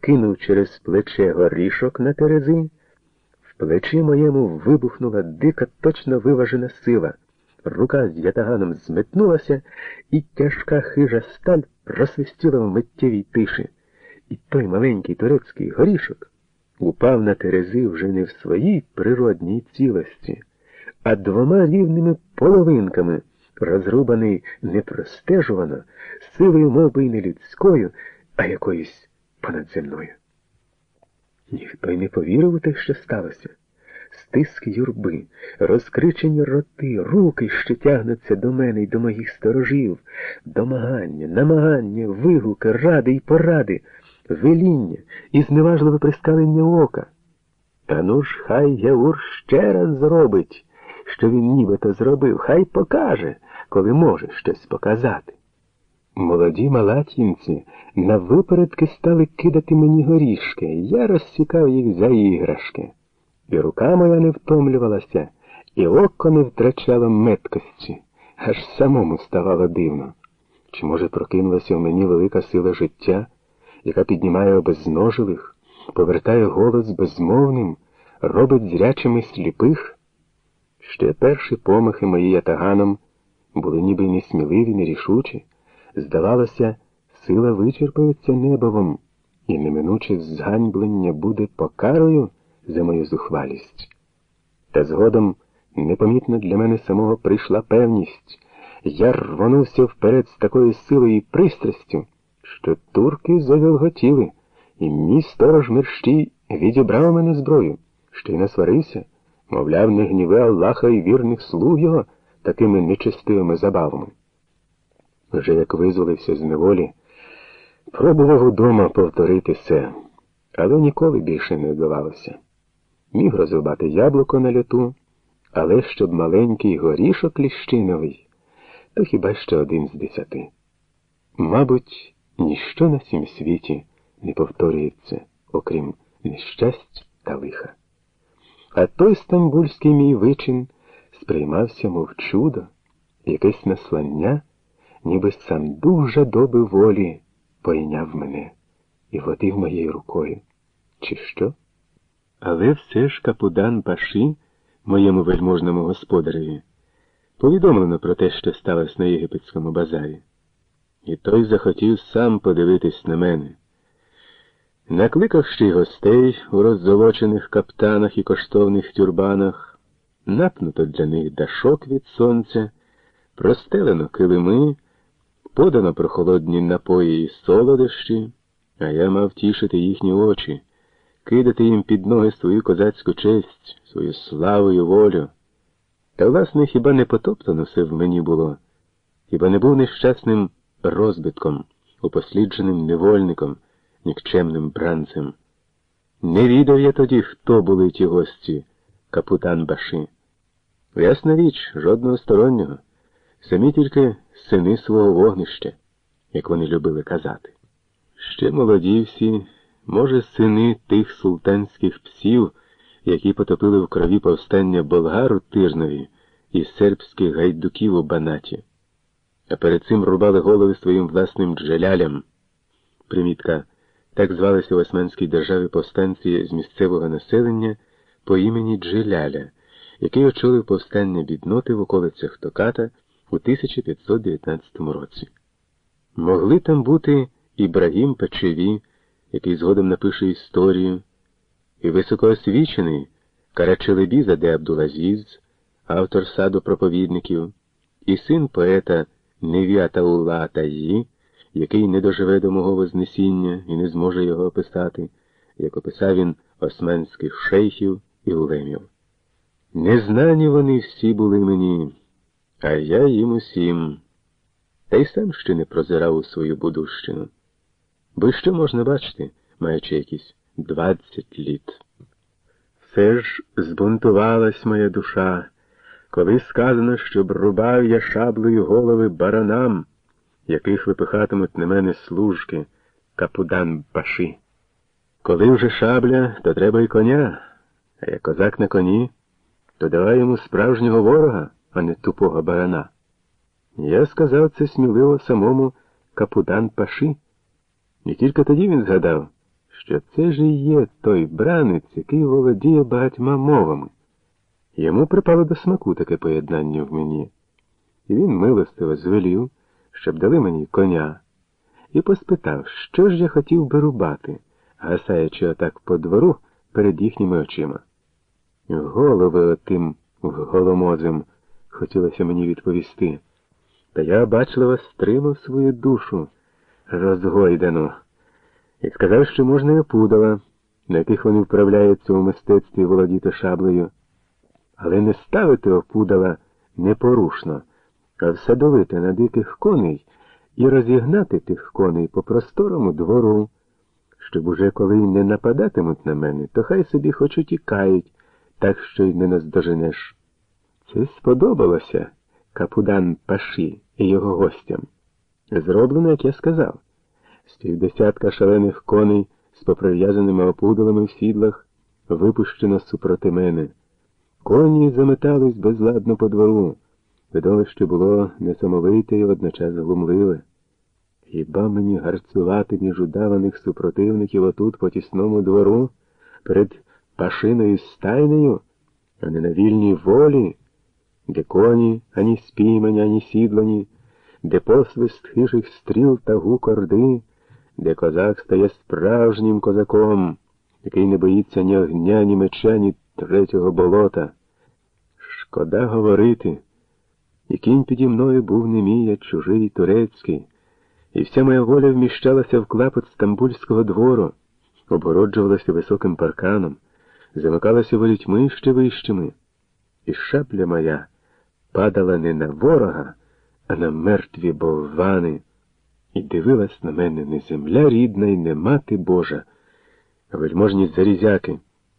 кинув через плече горішок на терези, в плечі моєму вибухнула дика, точно виважена сила. Рука з ятаганом зметнулася, і тяжка хижа сталь просвистіла в миттєвій тиші. І той маленький турецький горішок упав на терези вже не в своїй природній цілості, а двома рівними половинками, розрубаний непростежувано, силою мов би, й не людською, а якоюсь понадземною. Ніхто й не повірив у те, що сталося. Стиск юрби, розкричені роти, руки, що тягнуться до мене й до моїх сторожів, домагання, намагання, вигуки, ради й поради, веління і зневажливе прискалення ока. Та ну ж, хай Яур ще раз зробить, що він нібито зробив, хай покаже, коли може щось показати. Молоді малатінці навипередки стали кидати мені горішки, я розсікав їх за іграшки. І рука моя не втомлювалася, і око не втрачало меткості, аж самому ставало дивно. Чи, може, прокинулася в мені велика сила життя, яка піднімає обезноживих, повертає голос безмовним, робить зрячими сліпих? Ще перші помахи мої ятаганом були ніби несміливі, нерішучі. Здавалося, сила вичерпується небовом, і неминуче зганьблення буде покарою за мою зухвалість. Та згодом непомітно для мене самого прийшла певність. Я рвонувся вперед з такою силою і пристрастю, що турки завілготіли, і мій сторож мерщій відібрав мене зброю, що й насварився, мовляв, не гніви Аллаха і вірних слуг його такими нечестивими забавами. Вже як визволився з неволі, пробував удома повторити все, але ніколи більше не вдавалося. Міг розрубати яблуко на льоту, але щоб маленький горішок ліщиновий, то хіба що один з десяти. Мабуть, ніщо на цім світі не повторюється, окрім нещастя та лиха. А той стамбульський мій вичин сприймався, мов чудо, якесь наслання, ніби сам дух жадоби волі пойняв мене і водив моєю рукою. Чи що? Але все ж капудан Паші, моєму вельможному господареві, повідомлено про те, що сталося на єгипетському базарі. І той захотів сам подивитись на мене. Накликав ще й гостей у роззолочених каптанах і коштовних тюрбанах, напнуто для них дашок від сонця, простелено килими, подано прохолодні напої і солодощі, а я мав тішити їхні очі кидати їм під ноги свою козацьку честь, свою славу і волю. Та, власне, хіба не потоптано все в мені було, хіба не був нещасним розбитком, упослідженим невольником, нікчемним бранцем. Не відав я тоді, хто були ті гості, капутан Баши. Ясна річ, жодного стороннього, самі тільки сини свого вогнища, як вони любили казати. Ще молоді всі. Може, сини тих султанських псів, які потопили в крові повстання болгар у Тижнові і сербських гайдуків у Банаті, а перед цим рубали голови своїм власним джелялям. Примітка. Так звалися в Османській державі повстанці з місцевого населення по імені Джеляля, який очолив повстання бідноти в околицях Токата у 1519 році. Могли там бути Ібрагім Печеві, який згодом напише історію, і високоосвічений Карачелебіза де Абдулазіз, автор саду проповідників, і син поета Невіата Улла Таї, який не доживе до мого Вознесіння і не зможе його описати, як описав він османських шейхів і улемів. Незнані вони всі були мені, а я їм усім, та й сам ще не прозирав у свою будущину. Бо що можна бачити, маючи якісь двадцять літ? Все ж збунтувалась моя душа, коли сказано, щоб рубав я шаблею голови баранам, яких випихатимуть на мене служки, капудан баши. Коли вже шабля, то треба й коня, а як козак на коні, то давай йому справжнього ворога, а не тупого барана. Я сказав це сміливо самому капудан паши. І тільки тоді він згадав, що це ж і є той бранець, який володіє багатьма мовами. Йому припало до смаку таке поєднання в мені, і він милостиво звелів, щоб дали мені коня, і поспитав, що ж я хотів би рубати, гасаючи отак по двору перед їхніми очима. Голови отим голомозим, хотілося мені відповісти, та я бачливо стримав свою душу розгойдану і сказав, що можна і опудала, на яких вони вправляються у мистецтві володіти шаблею, але не ставити опудала непорушно, а всадовити на диких коней і розігнати тих коней по просторому двору, щоб уже коли не нападатимуть на мене, то хай собі хоч утікають, так що й не наздоженеш. Це сподобалося капудан Паші і його гостям. Зроблено, як я сказав. З півдесятка шалених коней з поприв'язаними опудалами в сідлах випущено супроти мене. Коні заметались безладно по двору. Видовище було несамовите і водночас глумливе. Хіба мені гарцювати між удаваних супротивників отут по тісному двору перед пашиною стайнею, а не на вільній волі, де коні ані спіймані, ані сідлані, де посвист хижих стріл та гук орди, де козак стає справжнім козаком, який не боїться ні огня, ні меча, ні третього болота. Шкода говорити, і кінь піді мною був не мій, а чужий турецький, і вся моя воля вміщалася в клапот стамбульського двору, обгороджувалася високим парканом, замикалася волітьми ще вищими, і шапля моя падала не на ворога, а на мертві болвани, і дивилась на мене не земля рідна і не мати Божа, а вельможні зарізяки.